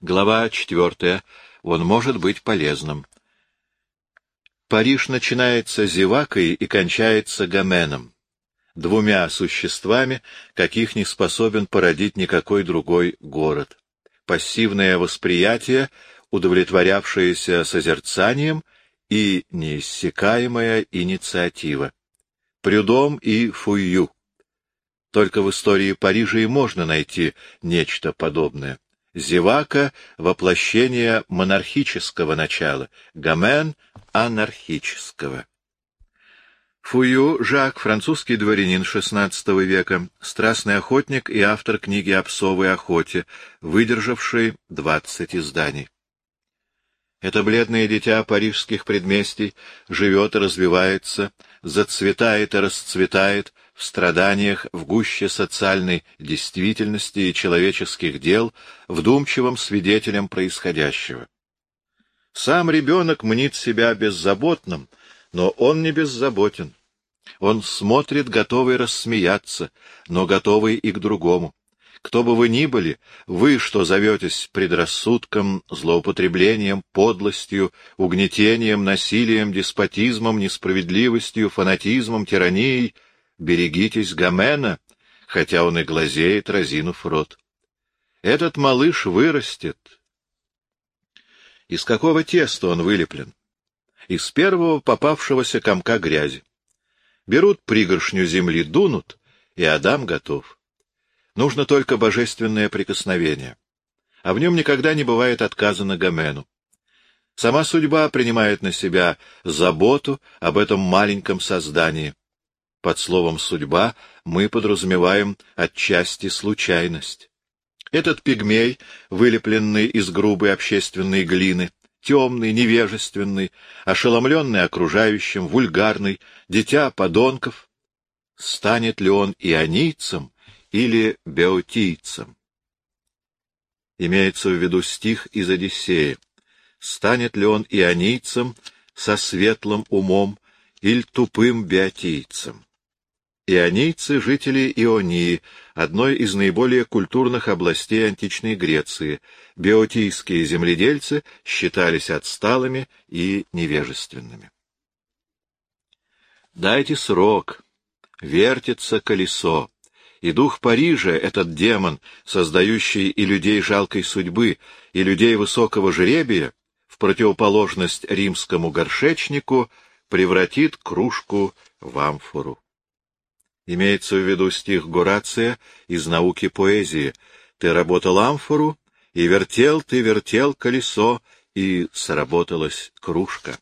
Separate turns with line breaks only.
Глава четвертая. Он может быть полезным. Париж начинается зевакой и кончается гоменом, двумя существами, каких не способен породить никакой другой город. Пассивное восприятие, удовлетворявшееся созерцанием, и неиссякаемая инициатива. Прюдом и Фуйю. Только в истории Парижа и можно найти нечто подобное. Зевака — воплощение монархического начала, Гомен — анархического. Фую Жак, французский дворянин XVI века, страстный охотник и автор книги о псовой охоте, выдержавший двадцать изданий. Это бледное дитя парижских предместий живет и развивается, зацветает и расцветает в страданиях, в гуще социальной действительности и человеческих дел, вдумчивым свидетелем происходящего. Сам ребенок мнит себя беззаботным, но он не беззаботен. Он смотрит, готовый рассмеяться, но готовый и к другому. Кто бы вы ни были, вы, что зоветесь предрассудком, злоупотреблением, подлостью, угнетением, насилием, деспотизмом, несправедливостью, фанатизмом, тиранией, берегитесь Гомена, хотя он и глазеет, разинув рот. Этот малыш вырастет. Из какого теста он вылеплен? Из первого попавшегося комка грязи. Берут пригоршню земли, дунут, и Адам готов. Нужно только божественное прикосновение. А в нем никогда не бывает отказано Гомену. Сама судьба принимает на себя заботу об этом маленьком создании. Под словом «судьба» мы подразумеваем отчасти случайность. Этот пигмей, вылепленный из грубой общественной глины, темный, невежественный, ошеломленный окружающим, вульгарный, дитя подонков, станет ли он ионийцем или беотийцем. Имеется в виду стих из Одиссея. Станет ли он ионийцем со светлым умом или тупым беотийцем? Ионийцы — жители Ионии, одной из наиболее культурных областей античной Греции. Беотийские земледельцы считались отсталыми и невежественными. Дайте срок. Вертится колесо. И дух Парижа, этот демон, создающий и людей жалкой судьбы, и людей высокого жребия, в противоположность римскому горшечнику, превратит кружку в амфору. Имеется в виду стих Горация из науки поэзии. Ты работал амфору, и вертел ты, вертел колесо, и сработалась кружка.